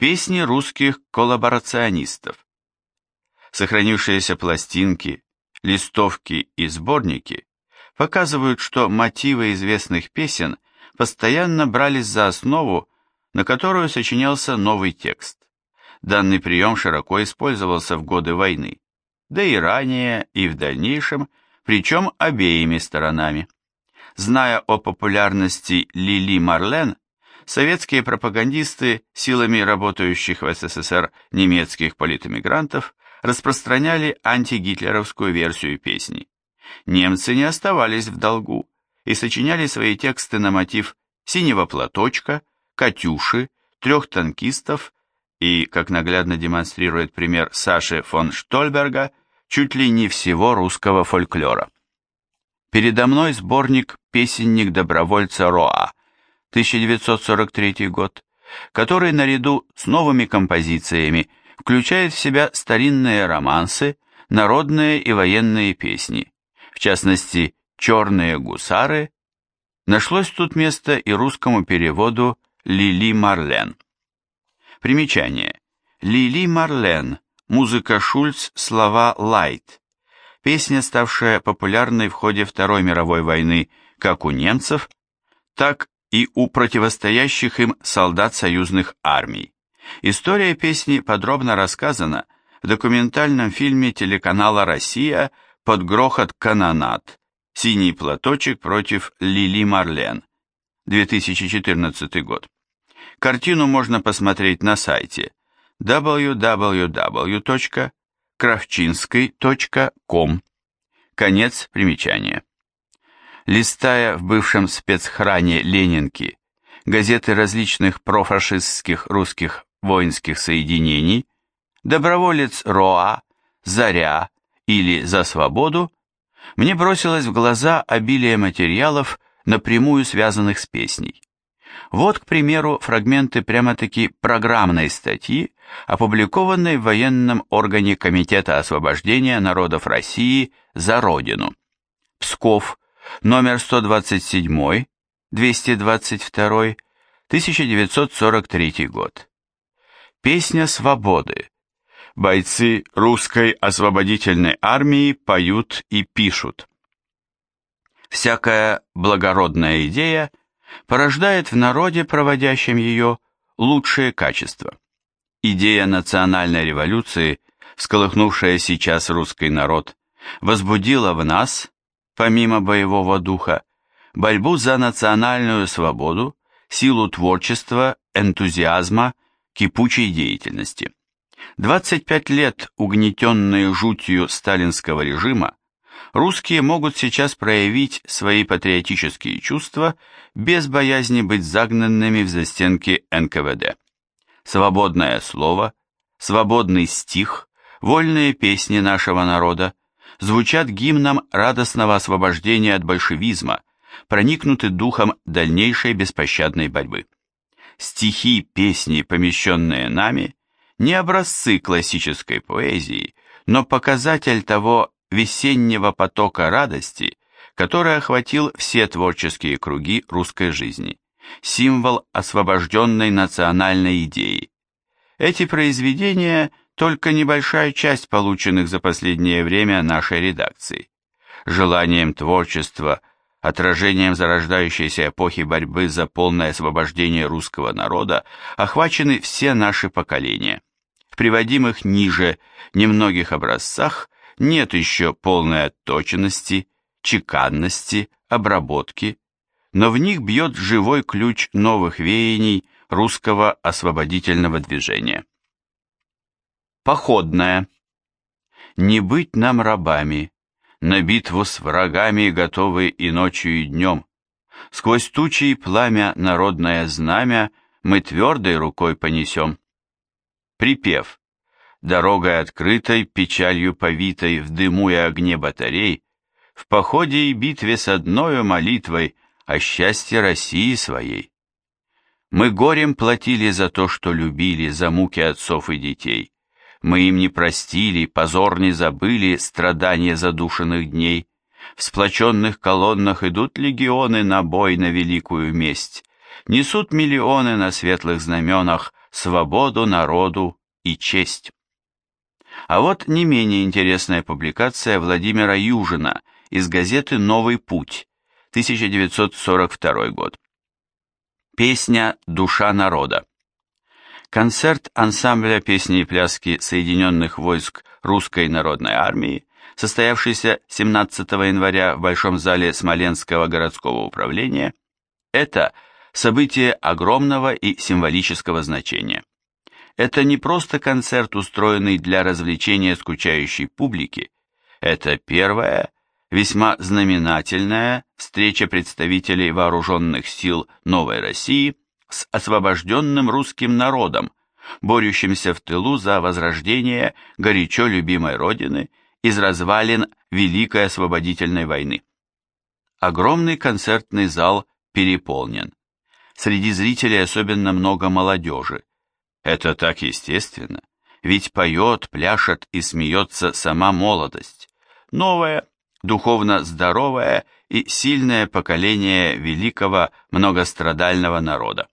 Песни русских коллаборационистов. Сохранившиеся пластинки, листовки и сборники показывают, что мотивы известных песен постоянно брались за основу, на которую сочинялся новый текст. Данный прием широко использовался в годы войны, да и ранее, и в дальнейшем, причем обеими сторонами. Зная о популярности Лили Марлен, советские пропагандисты силами работающих в СССР немецких политэмигрантов распространяли антигитлеровскую версию песни. Немцы не оставались в долгу и сочиняли свои тексты на мотив «Синего платочка», «Катюши», «Трех танкистов» и, как наглядно демонстрирует пример Саши фон Штольберга, чуть ли не всего русского фольклора. Передо мной сборник «Песенник добровольца Роа», 1943 год, который наряду с новыми композициями включает в себя старинные романсы, народные и военные песни, в частности «Черные гусары», нашлось тут место и русскому переводу Лили Марлен. Примечание. Лили Марлен, музыка Шульц, слова Лайт. Песня, ставшая популярной в ходе Второй мировой войны как у немцев, так и у противостоящих им солдат союзных армий. История песни подробно рассказана в документальном фильме телеканала «Россия» под грохот канонат «Синий платочек против Лили Марлен» 2014 год. Картину можно посмотреть на сайте www.kravchinsky.com. Конец примечания. Листая в бывшем спецхране Ленинки газеты различных профашистских русских воинских соединений, доброволец РОА, Заря или За свободу, мне бросилось в глаза обилие материалов, напрямую связанных с песней. Вот, к примеру, фрагменты прямо-таки программной статьи, опубликованной в военном органе Комитета освобождения народов России «За Родину». Псков, номер 127, 222, 1943 год. Песня свободы. Бойцы русской освободительной армии поют и пишут. Всякая благородная идея порождает в народе, проводящем ее, лучшие качества. Идея национальной революции, всколыхнувшая сейчас русский народ, возбудила в нас, помимо боевого духа, борьбу за национальную свободу, силу творчества, энтузиазма, кипучей деятельности. 25 лет угнетенные жутью сталинского режима, русские могут сейчас проявить свои патриотические чувства без боязни быть загнанными в застенки НКВД. Свободное слово, свободный стих, вольные песни нашего народа звучат гимном радостного освобождения от большевизма, проникнуты духом дальнейшей беспощадной борьбы. Стихи, песни, помещенные нами, не образцы классической поэзии, но показатель того весеннего потока радости, который охватил все творческие круги русской жизни, символ освобожденной национальной идеи. Эти произведения – только небольшая часть полученных за последнее время нашей редакции. Желанием творчества отражением зарождающейся эпохи борьбы за полное освобождение русского народа охвачены все наши поколения. В приводимых ниже немногих образцах нет еще полной отточенности, чеканности, обработки, но в них бьет живой ключ новых веяний русского освободительного движения. Походная. Не быть нам рабами, на битву с врагами готовы и ночью, и днем. Сквозь тучи и пламя народное знамя мы твердой рукой понесем. Припев. Дорогой открытой, печалью повитой, в дыму и огне батарей, в походе и битве с одною молитвой о счастье России своей. Мы горем платили за то, что любили, за муки отцов и детей. Мы им не простили, позор не забыли страдания задушенных дней. В сплоченных колоннах идут легионы на бой на великую месть. Несут миллионы на светлых знаменах свободу народу и честь. А вот не менее интересная публикация Владимира Южина из газеты «Новый путь», 1942 год. Песня «Душа народа». Концерт ансамбля песни и пляски Соединенных войск Русской народной армии, состоявшийся 17 января в Большом зале Смоленского городского управления, это событие огромного и символического значения. Это не просто концерт, устроенный для развлечения скучающей публики, это первая, весьма знаменательная встреча представителей вооруженных сил Новой России с освобожденным русским народом, борющимся в тылу за возрождение горячо любимой Родины из развалин Великой освободительной войны. Огромный концертный зал переполнен. Среди зрителей особенно много молодежи, это так естественно, ведь поет, пляшет и смеется сама молодость. Новое, духовно здоровое и сильное поколение великого многострадального народа.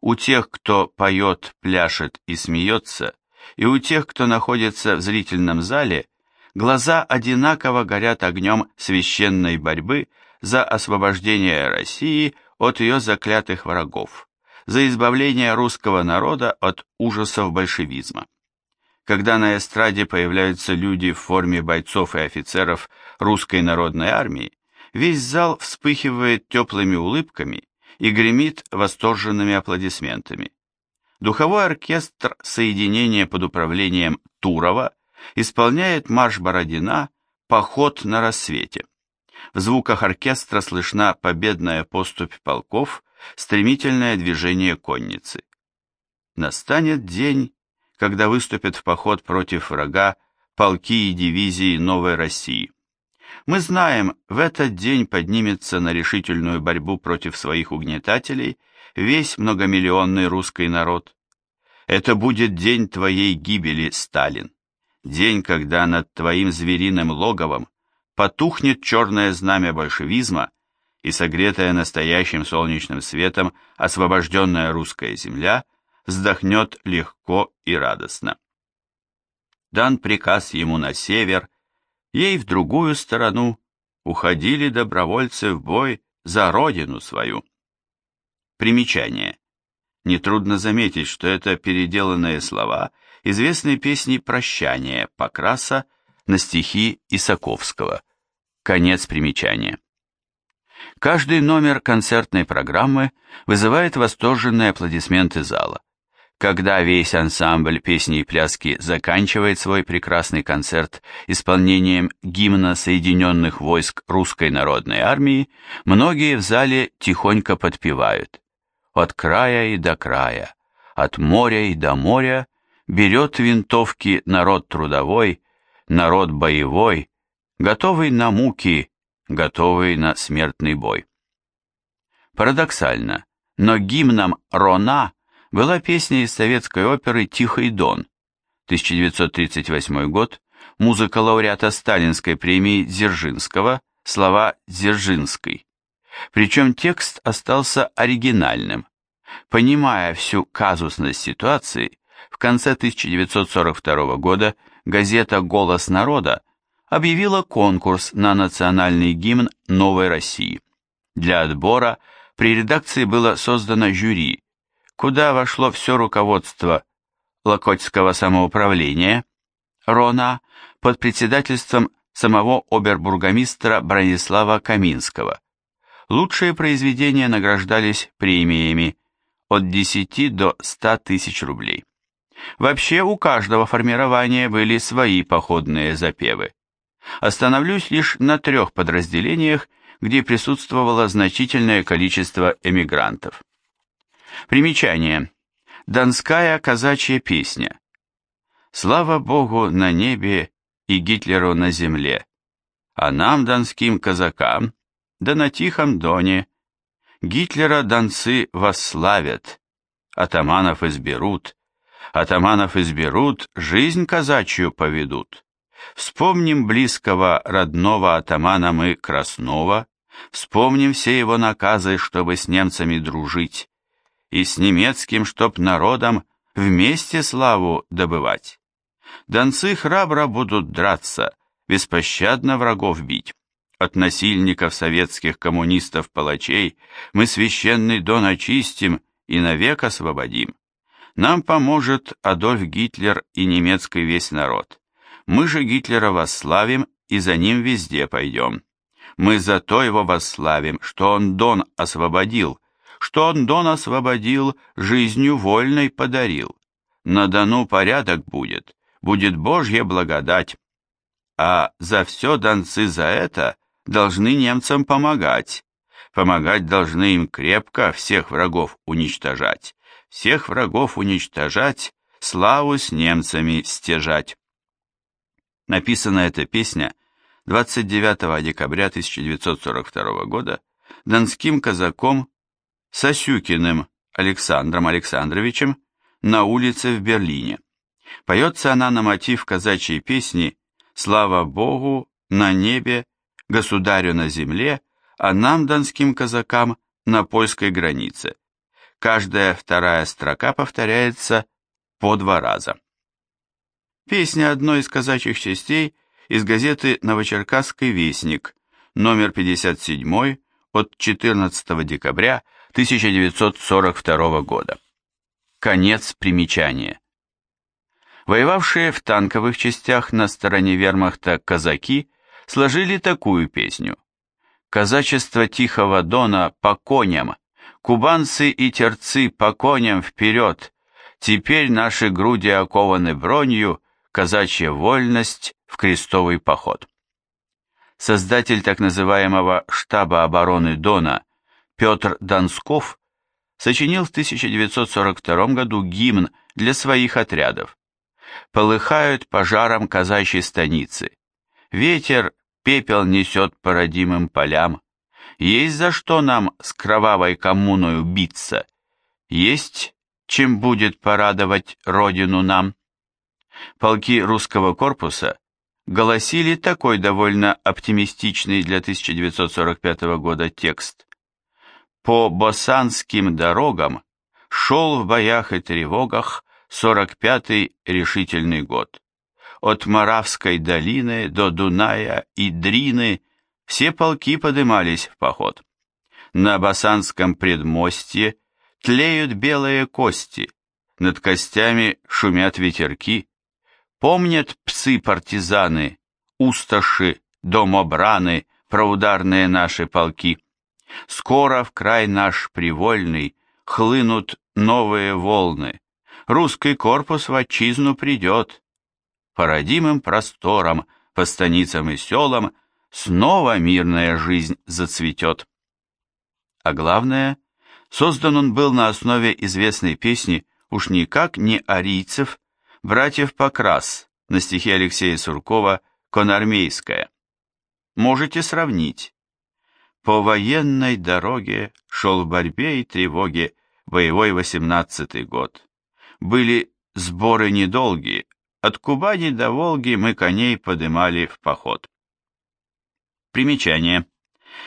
У тех, кто поет, пляшет и смеется, и у тех, кто находится в зрительном зале, глаза одинаково горят огнем священной борьбы за освобождение России от ее заклятых врагов за избавление русского народа от ужасов большевизма. Когда на эстраде появляются люди в форме бойцов и офицеров русской народной армии, весь зал вспыхивает теплыми улыбками и гремит восторженными аплодисментами. Духовой оркестр соединения под управлением Турова исполняет марш Бородина «Поход на рассвете». В звуках оркестра слышна победная поступь полков стремительное движение конницы. Настанет день, когда выступят в поход против врага полки и дивизии Новой России. Мы знаем, в этот день поднимется на решительную борьбу против своих угнетателей весь многомиллионный русский народ. Это будет день твоей гибели, Сталин, день, когда над твоим звериным логовом потухнет черное знамя большевизма и согретая настоящим солнечным светом освобожденная русская земля вздохнет легко и радостно. Дан приказ ему на север, ей в другую сторону уходили добровольцы в бой за родину свою. Примечание. Нетрудно заметить, что это переделанные слова известной песни «Прощание» Покраса на стихи Исаковского. Конец примечания. Каждый номер концертной программы вызывает восторженные аплодисменты зала. Когда весь ансамбль песни и пляски заканчивает свой прекрасный концерт исполнением гимна Соединенных войск Русской народной армии, многие в зале тихонько подпевают. От края и до края, от моря и до моря берет винтовки народ трудовой, народ боевой, готовый на муки, готовый на смертный бой. Парадоксально, но гимном Рона была песня из советской оперы «Тихий дон», 1938 год, музыка лауреата Сталинской премии Дзержинского, слова Дзержинской. Причем текст остался оригинальным. Понимая всю казусность ситуации, в конце 1942 года газета «Голос народа» объявила конкурс на национальный гимн Новой России. Для отбора при редакции было создано жюри, куда вошло все руководство Локотского самоуправления, РОНА, под председательством самого обербургомистра Бронислава Каминского. Лучшие произведения награждались премиями от 10 до 100 тысяч рублей. Вообще у каждого формирования были свои походные запевы. Остановлюсь лишь на трех подразделениях, где присутствовало значительное количество эмигрантов. Примечание. Донская казачья песня. Слава Богу на небе и Гитлеру на земле, а нам, донским казакам, да на Тихом Доне, Гитлера донцы восславят, атаманов изберут, атаманов изберут, жизнь казачью поведут. Вспомним близкого родного атамана мы Краснова, вспомним все его наказы, чтобы с немцами дружить, и с немецким, чтоб народом вместе славу добывать. Донцы храбро будут драться, беспощадно врагов бить. От насильников советских коммунистов-палачей мы священный дон очистим и навек освободим. Нам поможет Адольф Гитлер и немецкий весь народ. Мы же Гитлера восславим и за ним везде пойдем. Мы за то его восславим, что он Дон освободил, что он Дон освободил, жизнью вольной подарил. На Дону порядок будет, будет Божья благодать. А за все донцы за это должны немцам помогать. Помогать должны им крепко всех врагов уничтожать. Всех врагов уничтожать, славу с немцами стяжать. Написана эта песня 29 декабря 1942 года донским казаком Сосюкиным Александром Александровичем на улице в Берлине. Поется она на мотив казачьей песни «Слава Богу, на небе, государю на земле, а нам, донским казакам, на польской границе». Каждая вторая строка повторяется по два раза. Песня одной из казачьих частей из газеты «Новочеркасский вестник», номер 57 от 14 декабря 1942 года. Конец примечания. Воевавшие в танковых частях на стороне вермахта казаки сложили такую песню. «Казачество Тихого Дона по коням, кубанцы и терцы по коням вперед, теперь наши груди окованы бронью, казачья вольность в крестовый поход». Создатель так называемого штаба обороны Дона Петр Донсков сочинил в 1942 году гимн для своих отрядов. Полыхают пожаром казачьей станицы. Ветер пепел несет по родимым полям. Есть за что нам с кровавой коммуною биться. Есть чем будет порадовать родину нам. Полки русского корпуса голосили такой довольно оптимистичный для 1945 года текст по босанским дорогам шел в боях и тревогах 45-й решительный год. От Моравской долины до Дуная и Дрины все полки подымались в поход. На Басанском предмостье тлеют белые кости, над костями шумят ветерки. Помнят псы-партизаны, усташи, домобраны, проударные наши полки. Скоро в край наш привольный хлынут новые волны. Русский корпус в отчизну придет. По родимым просторам, по станицам и селам снова мирная жизнь зацветет. А главное, создан он был на основе известной песни уж никак не арийцев, братьев Покрас на стихе Алексея Суркова «Конармейская». Можете сравнить. По военной дороге шел в борьбе и тревоге боевой восемнадцатый год. Были сборы недолгие, от Кубани до Волги мы коней подымали в поход. Примечание.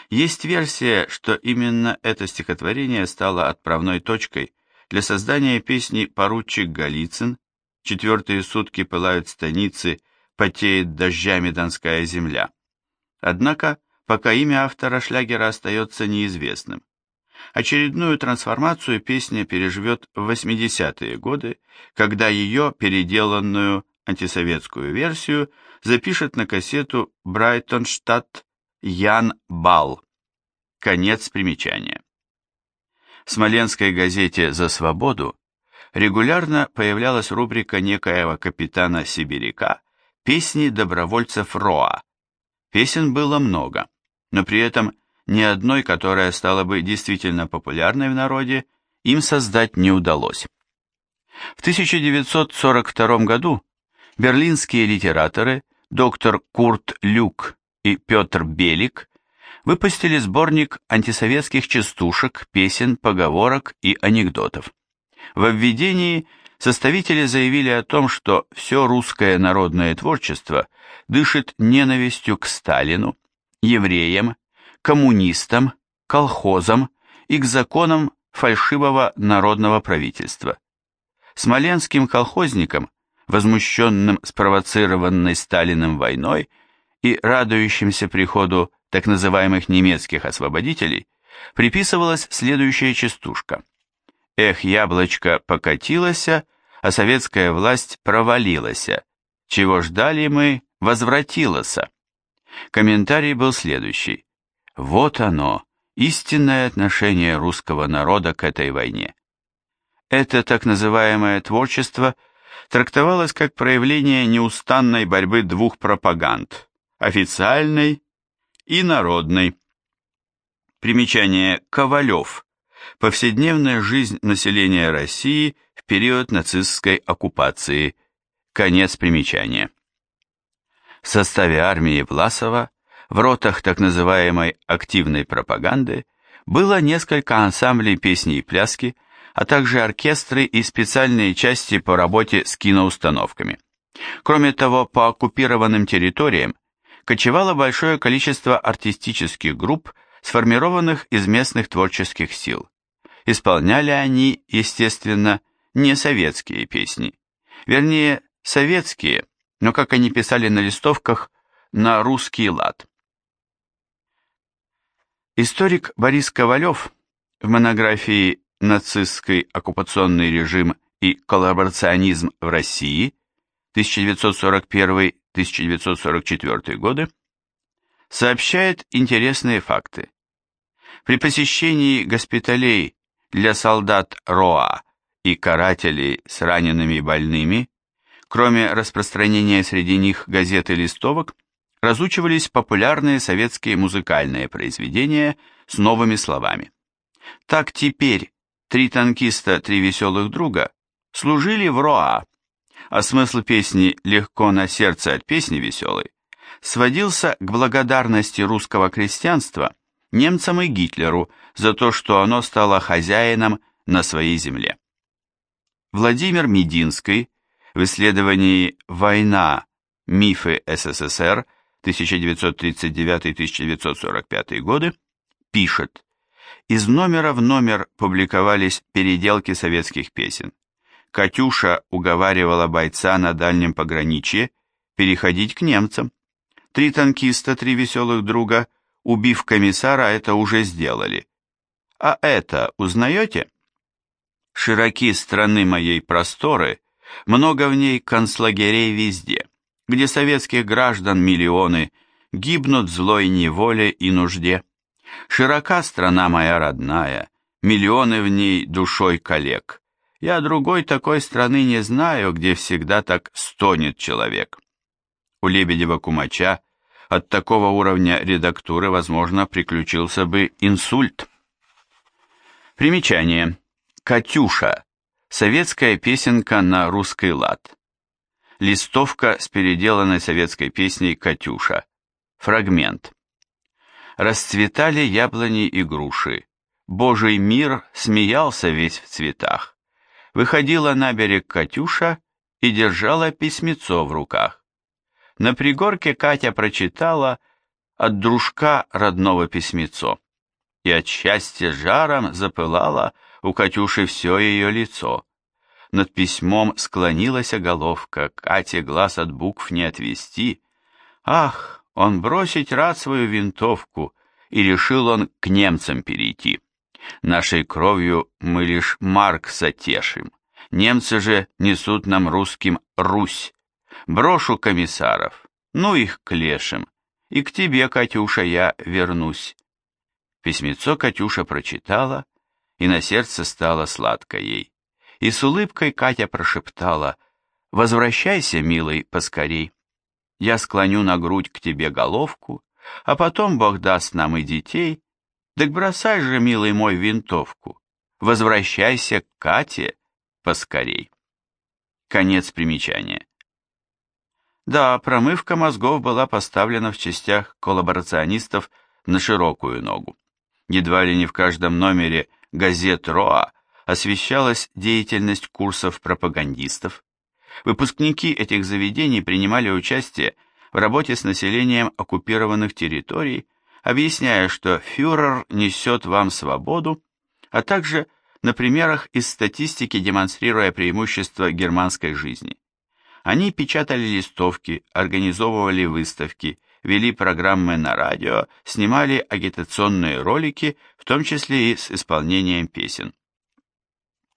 Есть версия, что именно это стихотворение стало отправной точкой для создания песни «Поручик Голицын», «Четвертые сутки пылают станицы, потеет дождями Донская земля». Однако, пока имя автора шлягера остается неизвестным. Очередную трансформацию песня переживет в 80-е годы, когда ее переделанную антисоветскую версию запишет на кассету Брайтонштадт Ян Бал. Конец примечания. В смоленской газете «За свободу» регулярно появлялась рубрика некоего капитана Сибиряка «Песни добровольцев Роа». Песен было много но при этом ни одной, которая стала бы действительно популярной в народе, им создать не удалось. В 1942 году берлинские литераторы доктор Курт Люк и Петр Белик выпустили сборник антисоветских частушек, песен, поговорок и анекдотов. В введении составители заявили о том, что все русское народное творчество дышит ненавистью к Сталину, евреям, коммунистам, колхозам и к законам фальшивого народного правительства. смоленским колхозникам, возмущенным спровоцированной Сталиным войной и радующимся приходу так называемых немецких освободителей, приписывалась следующая частушка. «Эх, яблочко покатилося, а советская власть провалилася. Чего ждали мы, возвратилася». Комментарий был следующий. «Вот оно, истинное отношение русского народа к этой войне». Это так называемое творчество трактовалось как проявление неустанной борьбы двух пропаганд – официальной и народной. Примечание Ковалев. Повседневная жизнь населения России в период нацистской оккупации. Конец примечания. В составе армии Власова в ротах так называемой активной пропаганды было несколько ансамблей песни и пляски, а также оркестры и специальные части по работе с киноустановками. Кроме того, по оккупированным территориям кочевало большое количество артистических групп, сформированных из местных творческих сил. Исполняли они, естественно, не советские песни. Вернее, советские, но, как они писали на листовках, на русский лад. Историк Борис Ковалев в монографии «Нацистский оккупационный режим и коллаборационизм в России» 1941-1944 годы сообщает интересные факты. При посещении госпиталей для солдат РОА и карателей с ранеными и больными, кроме распространения среди них газет и листовок, разучивались популярные советские музыкальные произведения с новыми словами. Так теперь три танкиста, три веселых друга служили в РОА, а смысл песни «Легко на сердце от песни веселой» сводился к благодарности русского крестьянства немцам и Гитлеру за то, что оно стало хозяином на своей земле. Владимир Мединский в исследовании «Война. Мифы СССР» 1939-1945 годы пишет, из номера в номер публиковались переделки советских песен. Катюша уговаривала бойца на дальнем пограничье переходить к немцам. Три танкиста, три веселых друга, убив комиссара, это уже сделали. А это узнаете? Широки страны моей просторы, много в ней концлагерей везде, где советских граждан миллионы гибнут в злой неволе и нужде. Широка страна моя родная, миллионы в ней душой коллег. Я другой такой страны не знаю, где всегда так стонет человек. У Лебедева-Кумача от такого уровня редактуры, возможно, приключился бы инсульт. Примечание. «Катюша» – советская песенка на русский лад. Листовка с переделанной советской песней «Катюша». Фрагмент. Расцветали яблони и груши. Божий мир смеялся весь в цветах выходила на берег Катюша и держала письмецо в руках. На пригорке Катя прочитала от дружка родного письмецо, и от счастья жаром запылало у Катюши все ее лицо. Над письмом склонилась головка, Кате глаз от букв не отвести. Ах, он бросить рад свою винтовку, и решил он к немцам перейти. Нашей кровью мы лишь Маркса тешим. Немцы же несут нам русским Русь. Брошу комиссаров, ну их к лешим. И к тебе, Катюша, я вернусь. Письмецо Катюша прочитала, и на сердце стало сладко ей. И с улыбкой Катя прошептала, «Возвращайся, милый, поскорей. Я склоню на грудь к тебе головку, а потом Бог даст нам и детей, так бросай же, милый мой, винтовку. Возвращайся к Кате поскорей. Конец примечания. Да, промывка мозгов была поставлена в частях коллаборационистов на широкую ногу. Едва ли не в каждом номере газет РОА освещалась деятельность курсов пропагандистов. Выпускники этих заведений принимали участие в работе с населением оккупированных территорий объясняя, что фюрер несет вам свободу, а также на примерах из статистики, демонстрируя преимущества германской жизни. Они печатали листовки, организовывали выставки, вели программы на радио, снимали агитационные ролики, в том числе и с исполнением песен.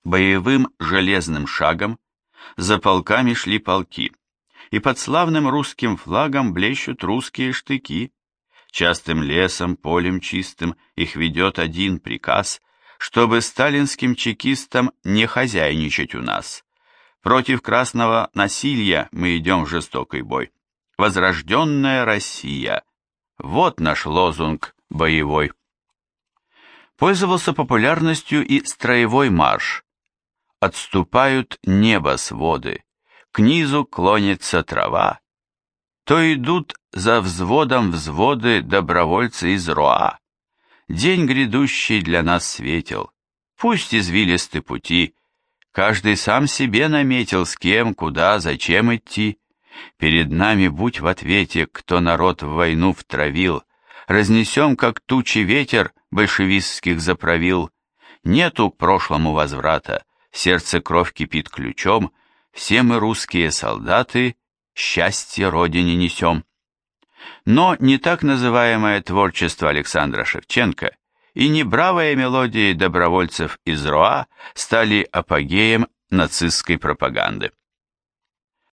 Боевым железным шагом за полками шли полки, и под славным русским флагом блещут русские штыки. Частым лесом, полем чистым их ведет один приказ, чтобы сталинским чекистам не хозяйничать у нас. Против красного насилия мы идем в жестокий бой. Возрожденная Россия. Вот наш лозунг боевой. Пользовался популярностью и строевой марш. Отступают небосводы, к низу клонится трава. То идут за взводом взводы добровольцы из Роа. День грядущий для нас светил, пусть извилисты пути, каждый сам себе наметил, с кем, куда, зачем идти. Перед нами будь в ответе, кто народ в войну втравил, разнесем, как тучи ветер большевистских заправил. Нету к прошлому возврата, сердце кровь кипит ключом, все мы русские солдаты, счастье родине несем. Но не так называемое творчество Александра Шевченко и не бравые мелодии добровольцев из Роа стали апогеем нацистской пропаганды.